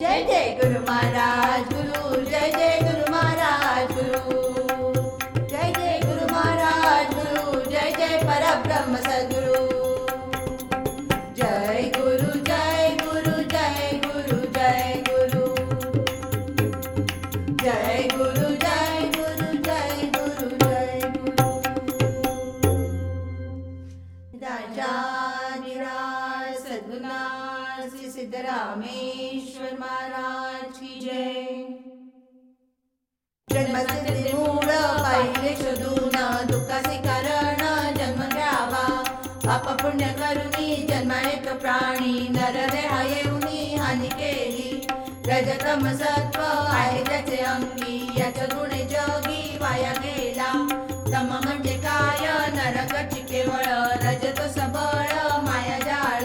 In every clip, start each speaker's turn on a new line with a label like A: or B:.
A: जय जय गुरु महाराज गुरु रजतम आहे त्याचे अंगी. याच्या गुणे जगी वाया गेला. तम म्हणजे काय? नरकची केवळ रजत सबळ माया जाळ.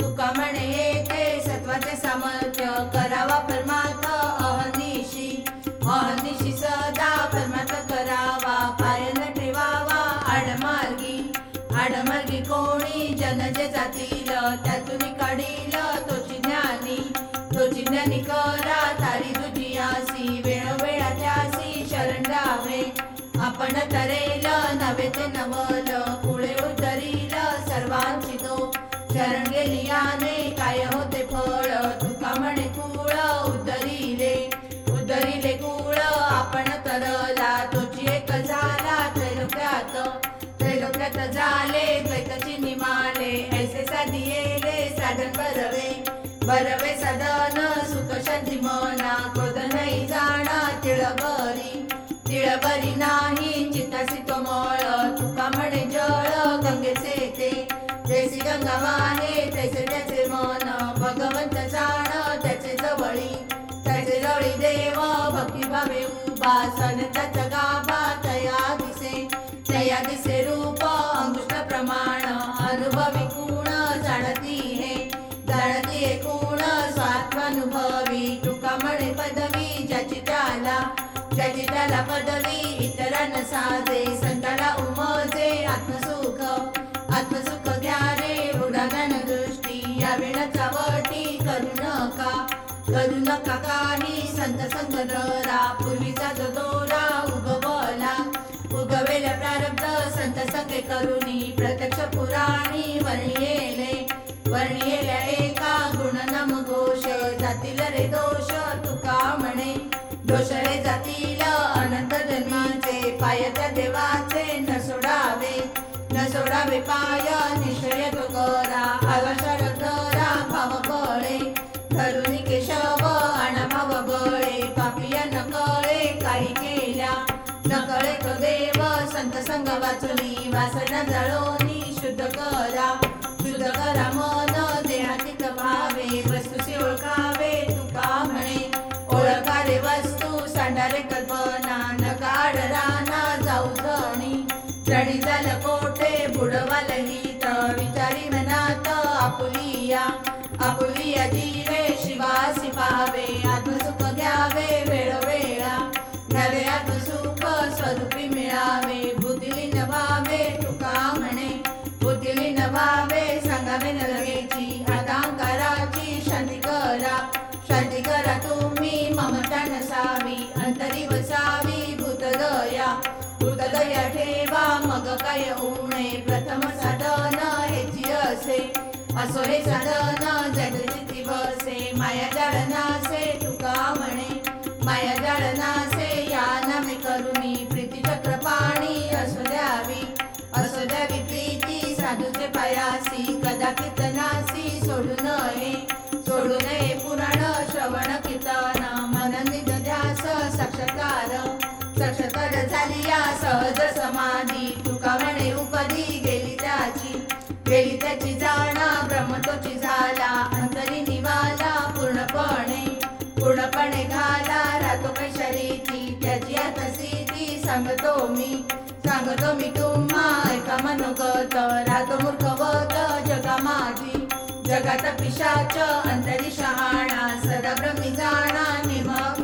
A: तुका म्हणे येते सत्वाचे सामर्थ्य. करावा परमार्थ अहनिशी. अहनिशी सदा परमार्थ करावा. पायन ठेवावा आडमार्गी. आडमार्गी कोणी? जन जे जातील त्यातून काढील तोची ज्ञानी. तोची ज्ञानी करा आपण तरेल नवे ते नवल पुढे उतरील सर्वांची तो. शरण गेली याने काय होते फळ? तुका म्हणे कुळ उद्धरिले उद्धरिले कुळ आपण तरला. तोची एक झाला त्रैलोक्यात. त्रैलोक्यात झाले द्वैतची निमाले. ऐसे साधियेले साधन बरवे. बरवे साधन तिळबरी नाही चित्तासी तो मळ तुका म्हणे जळ गंगेचे ते. जैसी गंगा वाहे तैसे त्याचे मन भगवंत जाण त्याचे जवळी त्याचे जवळी देव भक्ती भावे उभा सन त्याचा गाभा तया दिसे तया दिसे रूप संताला पदवी इतरन साजे संताला उमजे आत्मसुख. आत्मसुख घ्या रे उडागान दृष्टी. या वेळाचा वटी करू नका. करू नका काही. संत संग दरा पूर्वीचा जो दोरा उगवला. उगवेल प्रारब्ध संत संगे करुणी प्रत्यक्ष पुराणी वर्णियेले. वर्णियेल्या एका गुण नम घोष. जातील रे दोष तुका म्हणे. दोष रे न सोडावे पाय निश्चय तो करा आवाशार धरा भाव बळे धरुणी केशव आण भाव बळे पापिया न कळे काही केल्या। न कळे तो देव संत संग वाचली वासना जळोनी शुद्ध करा। शुद्ध करा मन देहातीत भावे वस्तूशी ओळखावे तुका म्हणे। ओळखा रे वस्तू सांडारे कल्पना न काढ ठेवा मग काय उणे प्रथम साधन हेची असे. असो हे साधन जगती बसे. माया जाळनासे तुका म्हणे. माया जाळनासे या नामे करुणी. प्रीती चक्र पाणी असो द्यावी. असो द्यावी प्रीती साधूचे पायासी. कदा कीर्तनासी सोडू नये. सोडू नये पुराण श्रवण साक्षात्कार साक्षात्कार झाली या सहज समाधी तुका म्हणे उपदी गेली त्याची. गेली त्याची जाणा ब्रह्मतोची झाला अंतरी निवाला पूर्णपणे पूर्णपणे घाला राहतो कैशरीती त्याची आता सिद्धी सांगतो मी. सांगतो मी तुम्हा ऐका मनोगत राहतो मूर्खवत जगा माझी जगात अंतरी शहाणा सदा निमग्न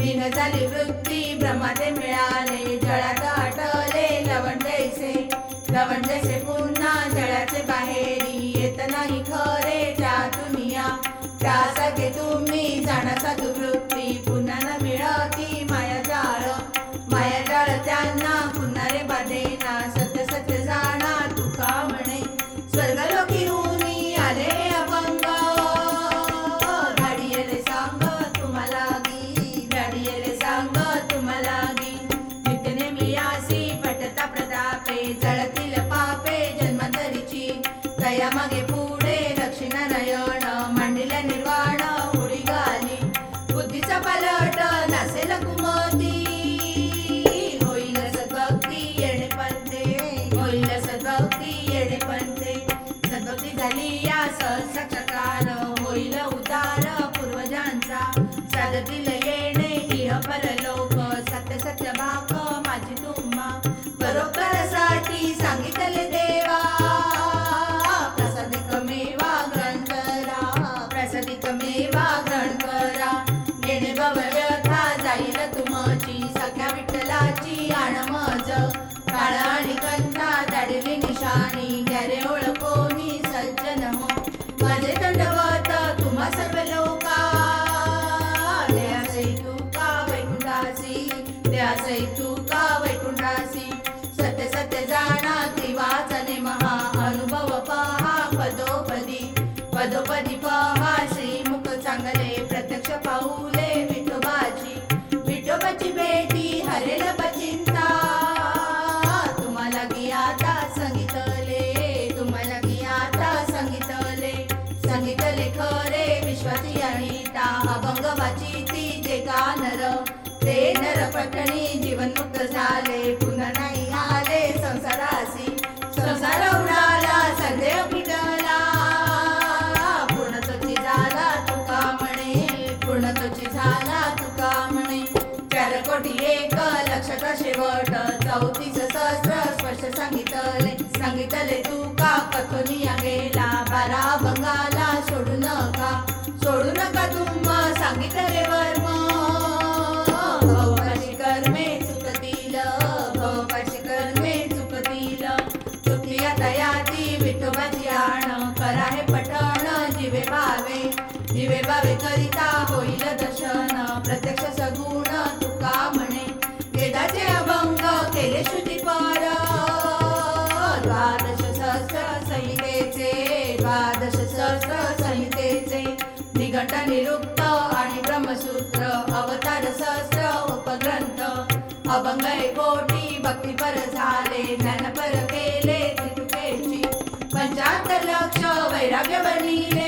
A: दिनतानि वृत्ति भ्रमाेले जलतः आटले लवण जैसे जीवन मुक्त झाले पुन्हा नाही आले संसारासी संसार उडाला संदेह मिटला. पूर्ण तुझी झाला तुका म्हणे पूर्ण तुझी झाला तुका म्हणे. चार कोटी एक लक्षाचा शेवट चौतीस सहस्र स्पष्ट सांगितले सांगितले तुका कथोनिया. शिवे करिता होईल दर्शन. प्रत्यक्ष सगुण तुका म्हणे. वेदाचे अभंग केले द्वादश सहस्र संहितेचे द्वादश सहस्र संहितेचे. निरुक्त आणि ब्रह्मसूत्र अवतार सहस्र उपग्रंथ. अभंग कोटी भक्तीपर झाले ज्ञानपर केले त्रिपुटेची पंचाहत्तर लक्ष वैराग्य बनले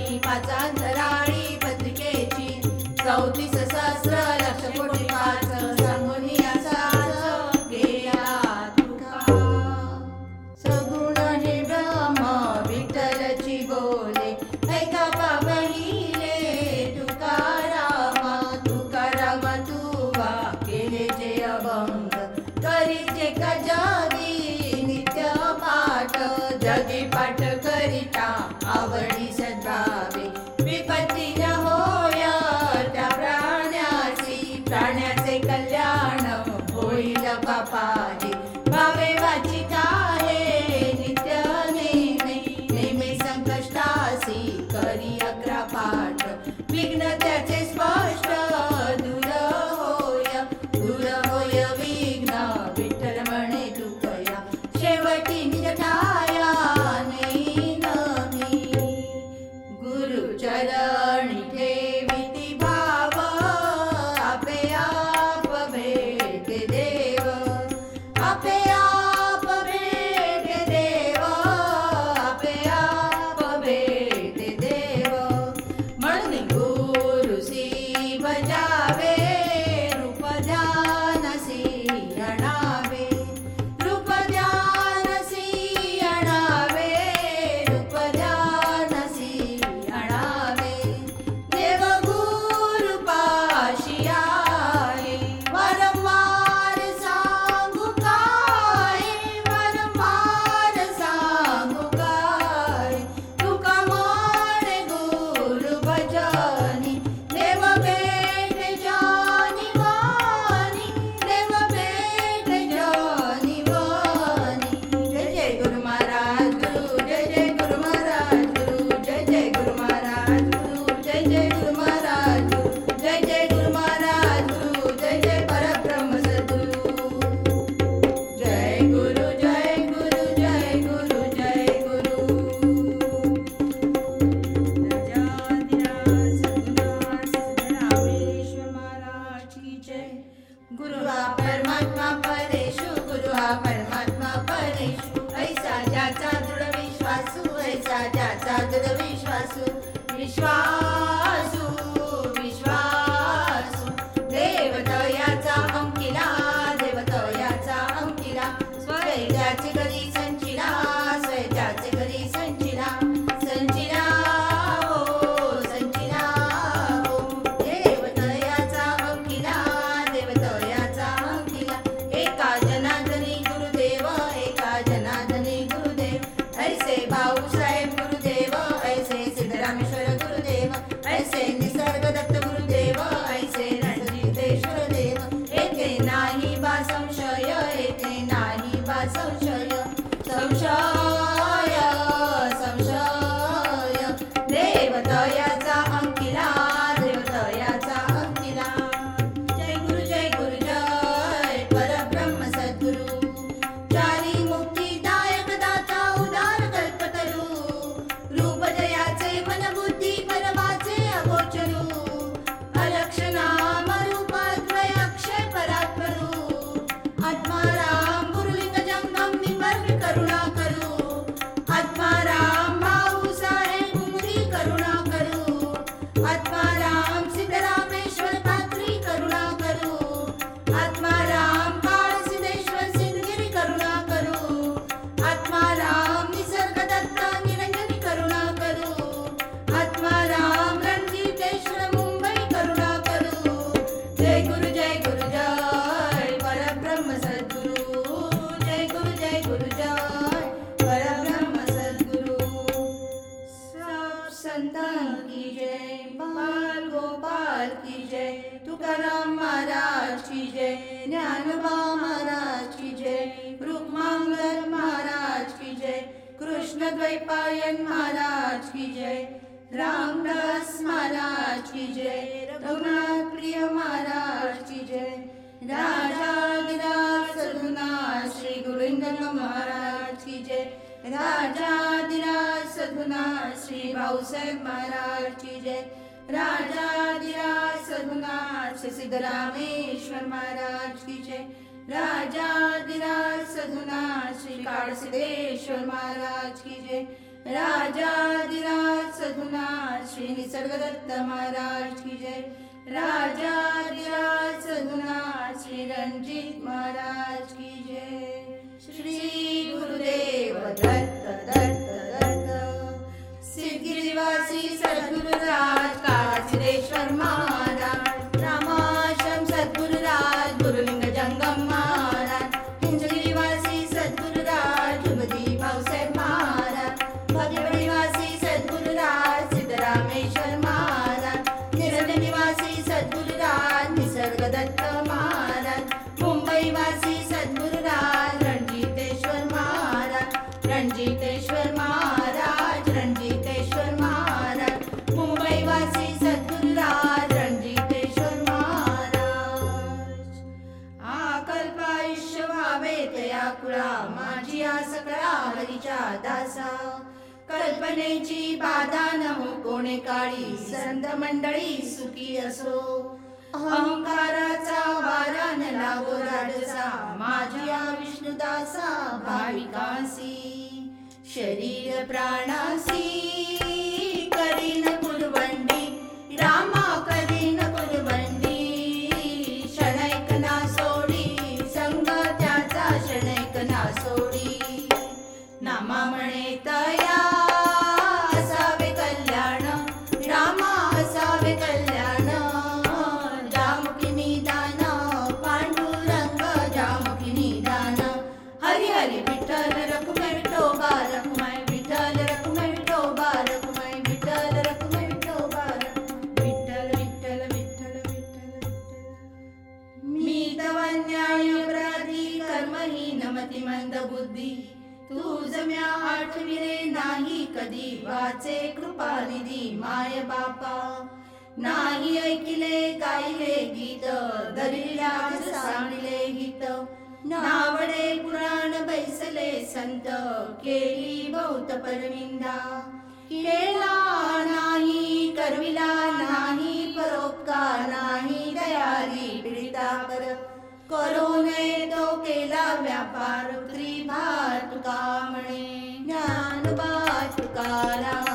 A: कृष्णद्वैपायन् महाराज की जय। रामदास महाराज की जय। रघुनाथ प्रिय महाराज की जय। राजा दिराज राजादिना श्री गोविन्द महाराज की जय। राजा दिराज सदगुना श्री भाऊसाहेब महाराज की जय। राजा दिराज राजादिरासधुना श्री सिद्ध रामेश्वर की जय। राजा सदुना श्री कासदेश महाराज की जय। राजा गिराज श्री निसर्गदत् महाराज की जय। राजा गिराज श्री रञ्जीत महाराज की जय। श्री गुरुदेव दत्त दत्त दत्त। सिद्धिवासी सद्गुरुराज सद्गुरुश्वर महाराज। कल्पनेची बाधा नमो हो, कोणे काळी संत मंडळी सुखी असो. अहंकाराचा वारा न लागो राजसा माझ्या विष्णुदासा भाविकासी शरीर प्राणासी करीन कुलवंडी रामा आज सांगले हित. नावडे पुराण बैसले संत. केली बहुत परविंदा केला नाही करविला नाही परोपकार नाही दयाली पीडिता पर करोने तो केला व्यापार त्रिभार तुका म्हणे. ज्ञानबा तुकाराम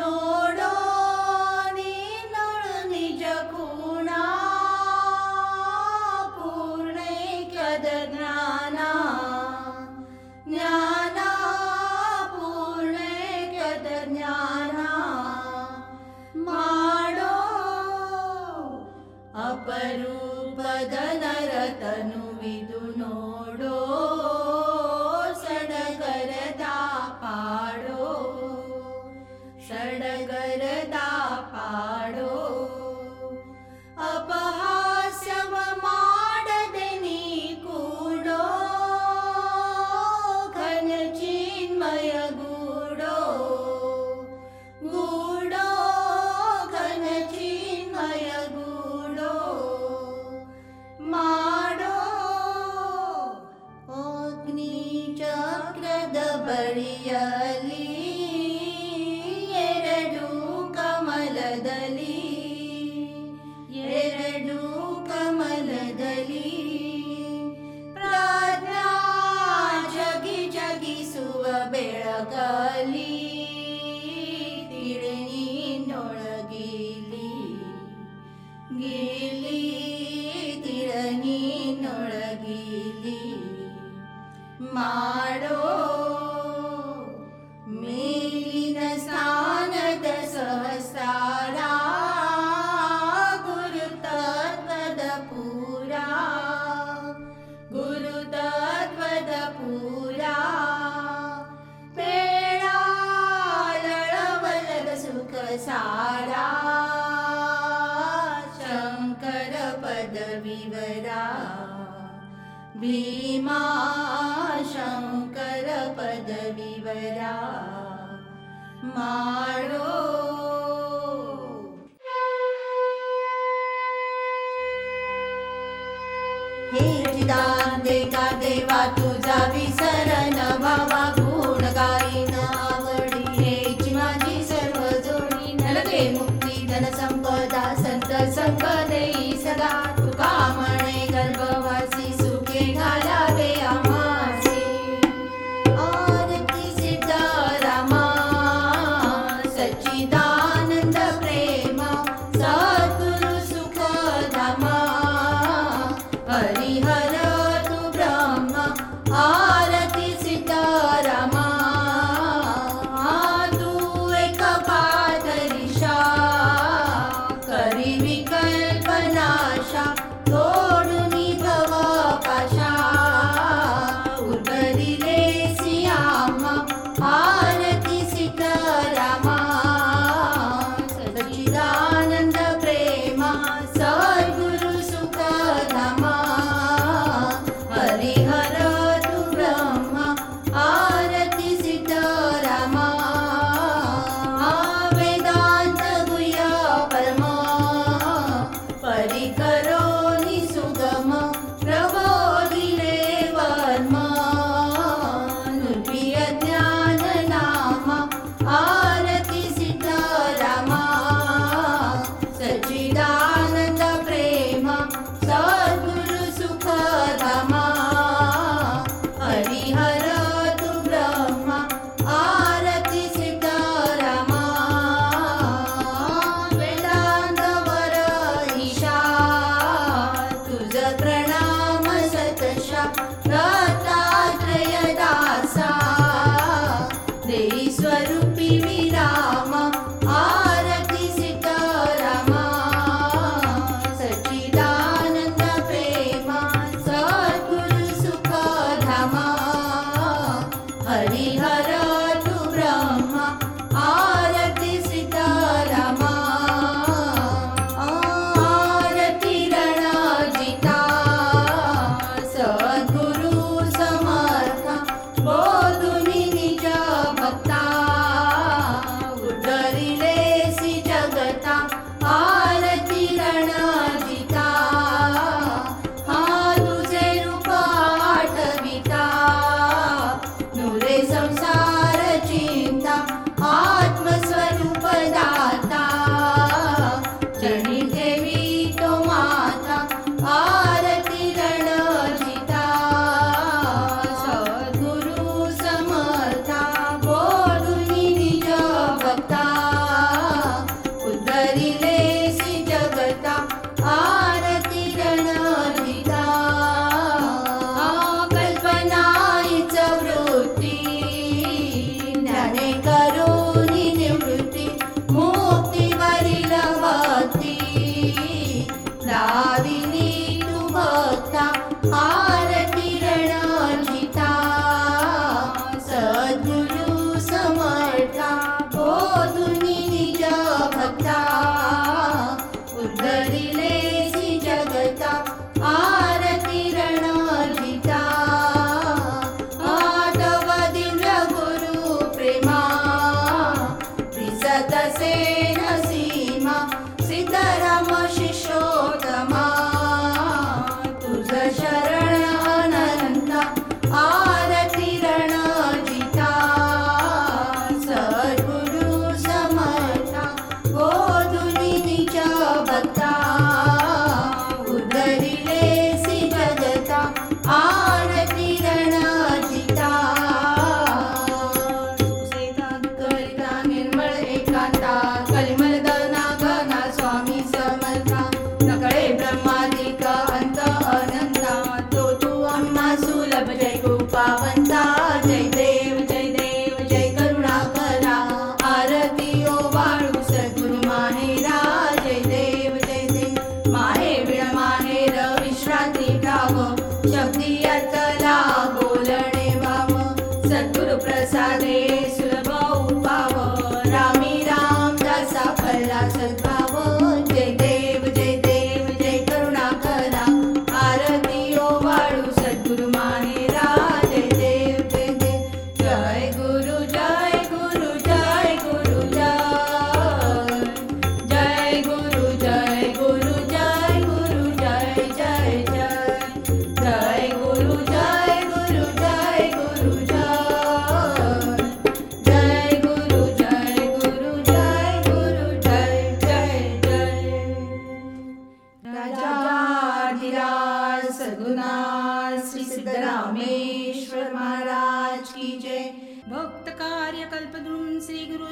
A: Lord. भीमा शङ्कर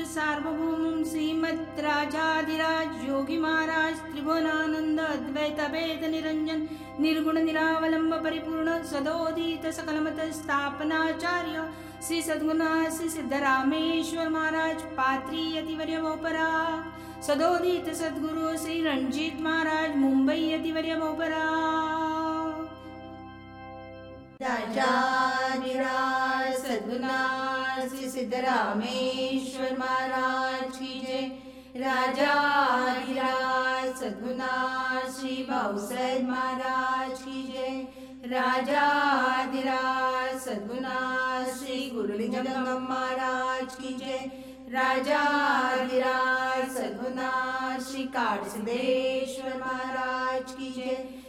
B: सार्वभौमं श्रीमद् राजाधिराज योगी महाराज त्रिभुवनानन्द अद्वैतभेद निरञ्जन निर्गुण निरावलम्ब परिपूर्ण सदोदित सकलमत स्थापनाचार्य श्री सद्गुणा श्री सिद्धरामेश्वर महाराज पात्री अतिवर्य अतिवर्यवोपरा सदोदित सद्गुरु श्री रणजीत महाराज मुंबई अतिवर्य
A: अतिवर्यवोपरा निराज श्री सिद्धरामेश्वर महाराज की जय। राजा निराज सदगुनाथ श्री बाउसद महाराज की जय। राजा निराज सदगुनाथ श्री गुरु महाराज की जय। राजा गिराज सदगुनाथ श्री काटसदेश्वर महाराज की जय।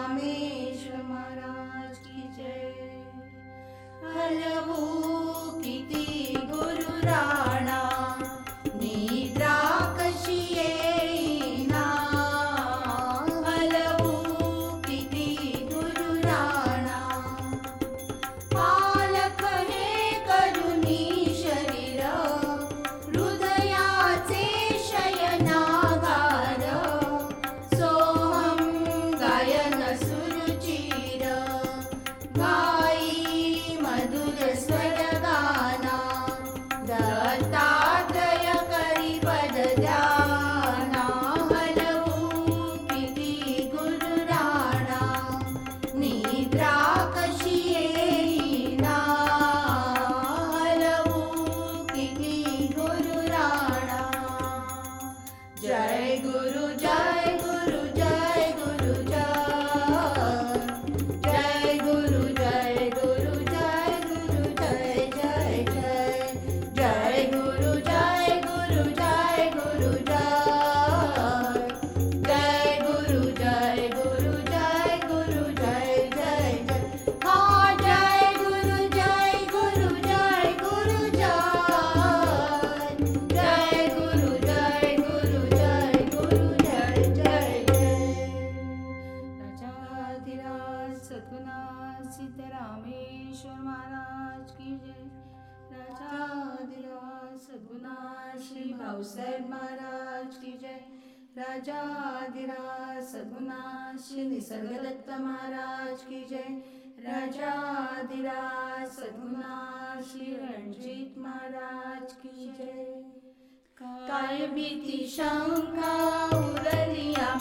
A: रामेश्वर महाराज की जय। हलभू किती गुरु
B: राय की जय। राजाधिराज सदुना श्री
A: रणजीत महाराज की जय। काय भीति शंका उरलिया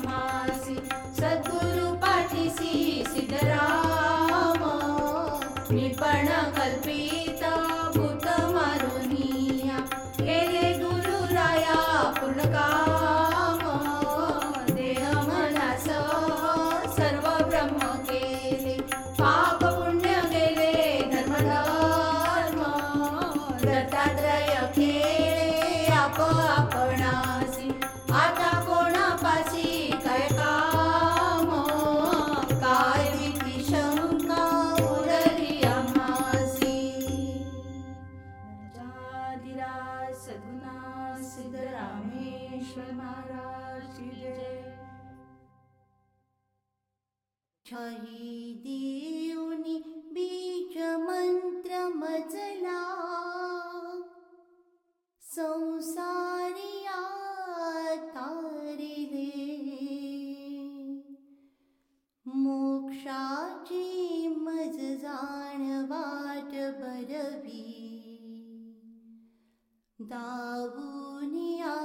A: या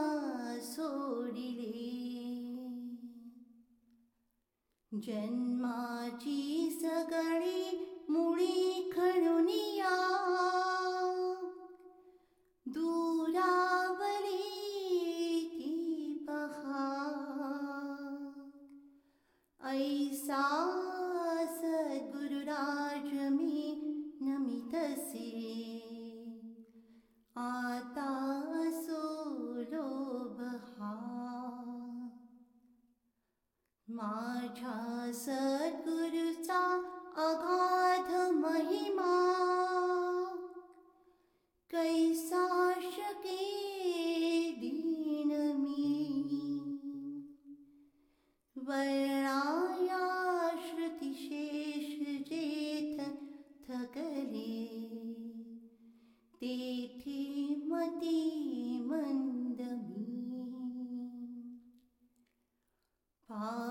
A: सोडिले जन्मा सगी मूीखनिया दुरावरी कीपहा ऐ सा सद्गुरुराज मे नमितसि माता सूलोबहा माझा सद्गुरुचा अगाध महिमा। कैसा शके दीन मी। वर्णाया श्रुतिशेष जेथ थकले। मति पा